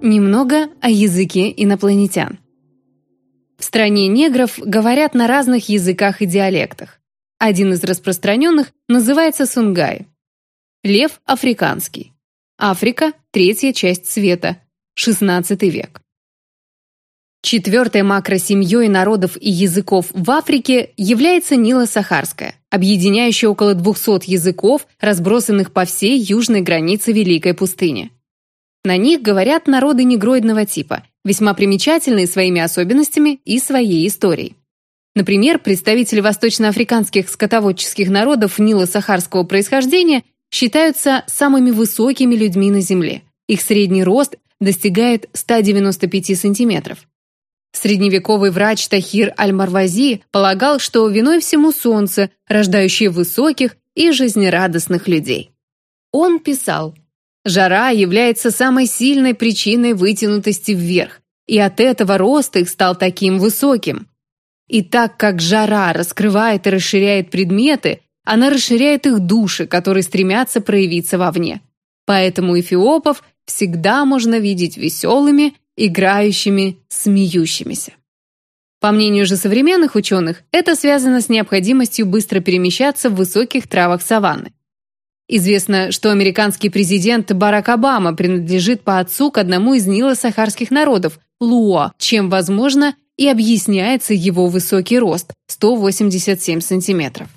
Немного о языке инопланетян. В стране негров говорят на разных языках и диалектах. Один из распространенных называется сунгай. Лев – африканский. Африка – третья часть света, XVI век. Четвертой макросемьей народов и языков в Африке является Нило-Сахарская, объединяющая около 200 языков, разбросанных по всей южной границе Великой пустыни. На них говорят народы негроидного типа, весьма примечательные своими особенностями и своей историей. Например, представители восточноафриканских скотоводческих народов Нило-Сахарского происхождения считаются самыми высокими людьми на Земле. Их средний рост достигает 195 сантиметров. Средневековый врач Тахир Аль-Марвази полагал, что виной всему солнце, рождающее высоких и жизнерадостных людей. Он писал – Жара является самой сильной причиной вытянутости вверх, и от этого рост их стал таким высоким. И так как жара раскрывает и расширяет предметы, она расширяет их души, которые стремятся проявиться вовне. Поэтому эфиопов всегда можно видеть веселыми, играющими, смеющимися. По мнению же современных ученых, это связано с необходимостью быстро перемещаться в высоких травах саванны. Известно, что американский президент Барак Обама принадлежит по отцу к одному из нило-сахарских народов – Луа, чем, возможно, и объясняется его высокий рост – 187 сантиметров.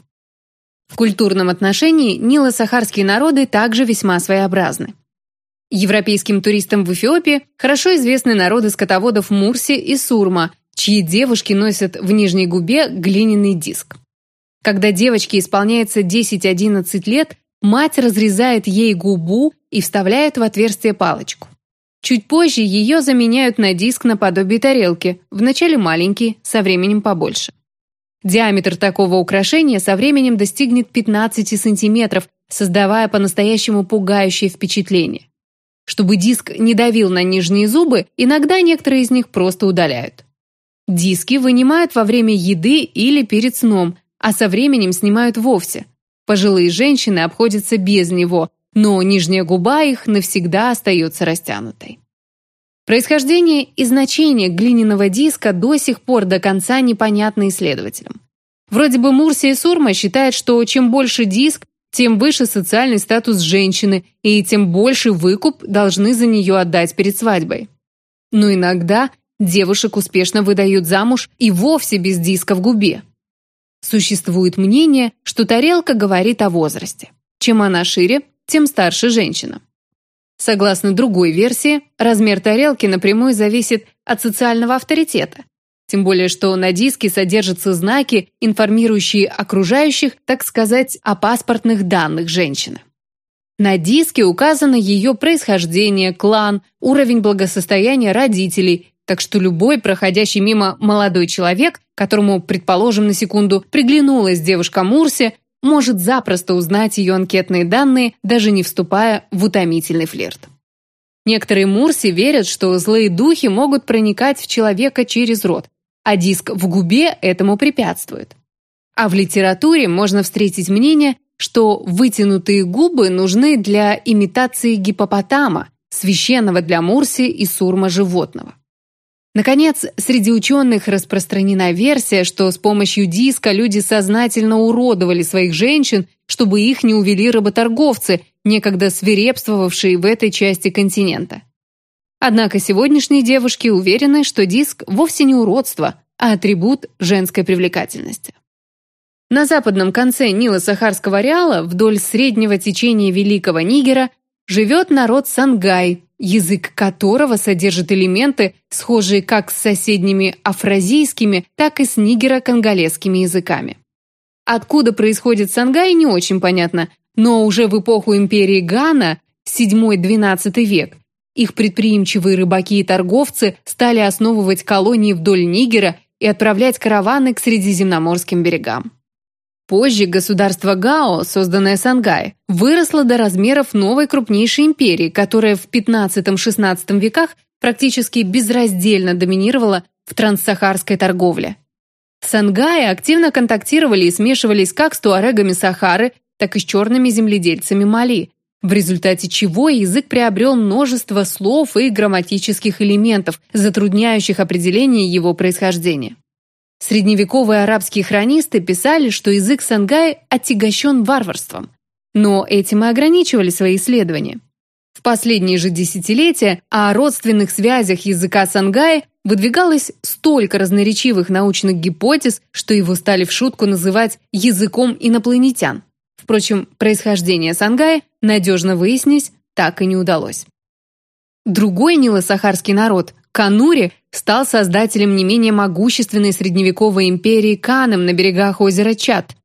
В культурном отношении нило-сахарские народы также весьма своеобразны. Европейским туристам в Эфиопии хорошо известны народы скотоводов Мурси и Сурма, чьи девушки носят в нижней губе глиняный диск. Когда девочке исполняется 10-11 лет, Мать разрезает ей губу и вставляет в отверстие палочку. Чуть позже ее заменяют на диск наподобие тарелки, вначале маленький, со временем побольше. Диаметр такого украшения со временем достигнет 15 сантиметров, создавая по-настоящему пугающее впечатление. Чтобы диск не давил на нижние зубы, иногда некоторые из них просто удаляют. Диски вынимают во время еды или перед сном, а со временем снимают вовсе, Пожилые женщины обходятся без него, но нижняя губа их навсегда остается растянутой. Происхождение и значение глиняного диска до сих пор до конца непонятно исследователям. Вроде бы Мурсия Сурма считает, что чем больше диск, тем выше социальный статус женщины и тем больше выкуп должны за нее отдать перед свадьбой. Но иногда девушек успешно выдают замуж и вовсе без диска в губе. Существует мнение, что тарелка говорит о возрасте. Чем она шире, тем старше женщина. Согласно другой версии, размер тарелки напрямую зависит от социального авторитета. Тем более, что на диске содержатся знаки, информирующие окружающих, так сказать, о паспортных данных женщины. На диске указано ее происхождение, клан, уровень благосостояния родителей, так что любой проходящий мимо молодой человек, которому, предположим, на секунду приглянулась девушка Мурси, может запросто узнать ее анкетные данные, даже не вступая в утомительный флирт. Некоторые Мурси верят, что злые духи могут проникать в человека через рот, а диск в губе этому препятствует. А в литературе можно встретить мнение, что вытянутые губы нужны для имитации гипопотама, священного для Мурси и сурма животного. Наконец, среди ученых распространена версия, что с помощью диска люди сознательно уродовали своих женщин, чтобы их не увели работорговцы, некогда свирепствовавшие в этой части континента. Однако сегодняшние девушки уверены, что диск вовсе не уродство, а атрибут женской привлекательности. На западном конце Нила-Сахарского ареала, вдоль среднего течения Великого Нигера, живет народ Сангай, язык которого содержит элементы, схожие как с соседними афразийскими, так и с нигеро-конголезскими языками. Откуда происходит сангай, не очень понятно, но уже в эпоху империи Гана, 7-12 век, их предприимчивые рыбаки и торговцы стали основывать колонии вдоль Нигера и отправлять караваны к средиземноморским берегам. Позже государство Гао, созданное Сангай, выросло до размеров новой крупнейшей империи, которая в 15-16 веках практически безраздельно доминировала в транссахарской торговле. Сангай активно контактировали и смешивались как с туарегами Сахары, так и с черными земледельцами Мали, в результате чего язык приобрел множество слов и грамматических элементов, затрудняющих определение его происхождения. Средневековые арабские хронисты писали, что язык Сангай отягощен варварством, но этим и ограничивали свои исследования. В последние же десятилетия о родственных связях языка Сангай выдвигалось столько разноречивых научных гипотез, что его стали в шутку называть «языком инопланетян». Впрочем, происхождение Сангая надежно выяснить так и не удалось. Другой нило-сахарский народ, Канури, стал создателем не менее могущественной средневековой империи Канем на берегах озера Чад.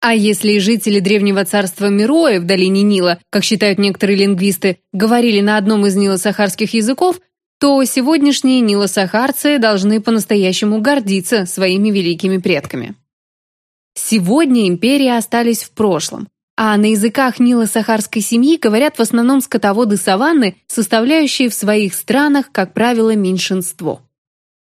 А если жители древнего царства Мироя в долине Нила, как считают некоторые лингвисты, говорили на одном из нило-сахарских языков, то сегодняшние нило-сахарцы должны по-настоящему гордиться своими великими предками. Сегодня империи остались в прошлом, а на языках нило-сахарской семьи говорят в основном скотоводы саванны, составляющие в своих странах, как правило, меньшинство.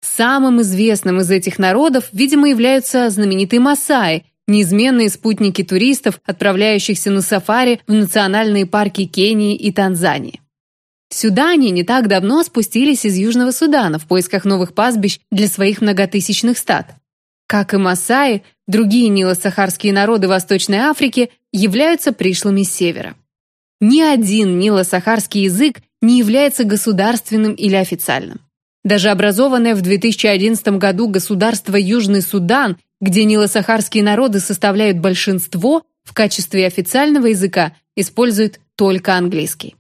Самым известным из этих народов, видимо, являются знаменитые масаи, неизменные спутники туристов, отправляющихся на сафари в национальные парки Кении и Танзании. Сюда они не так давно спустились из Южного Судана в поисках новых пастбищ для своих многотысячных стад. Как и масаи, другие нило-сахарские народы Восточной Африки являются пришлыми с севера. Ни один нило-сахарский язык не является государственным или официальным. Даже образованное в 2011 году государство Южный Судан, где нило-сахарские народы составляют большинство, в качестве официального языка используют только английский.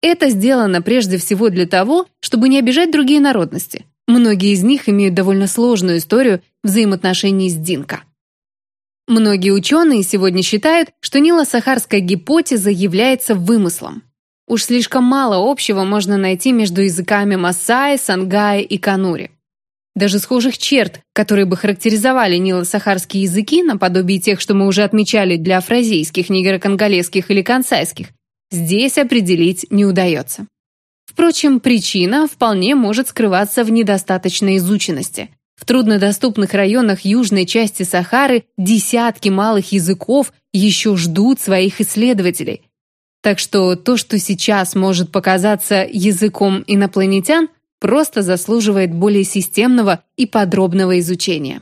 Это сделано прежде всего для того, чтобы не обижать другие народности. Многие из них имеют довольно сложную историю взаимоотношений с Динка. Многие ученые сегодня считают, что Нило-Сахарская гипотеза является вымыслом. Уж слишком мало общего можно найти между языками Масаи, Сангая и Канури. Даже схожих черт, которые бы характеризовали нило-сахарские языки, наподобие тех, что мы уже отмечали для афразийских, нигеро-конголезских или кансайских, здесь определить не удается. Впрочем, причина вполне может скрываться в недостаточной изученности. В труднодоступных районах южной части Сахары десятки малых языков еще ждут своих исследователей. Так что то, что сейчас может показаться языком инопланетян, просто заслуживает более системного и подробного изучения.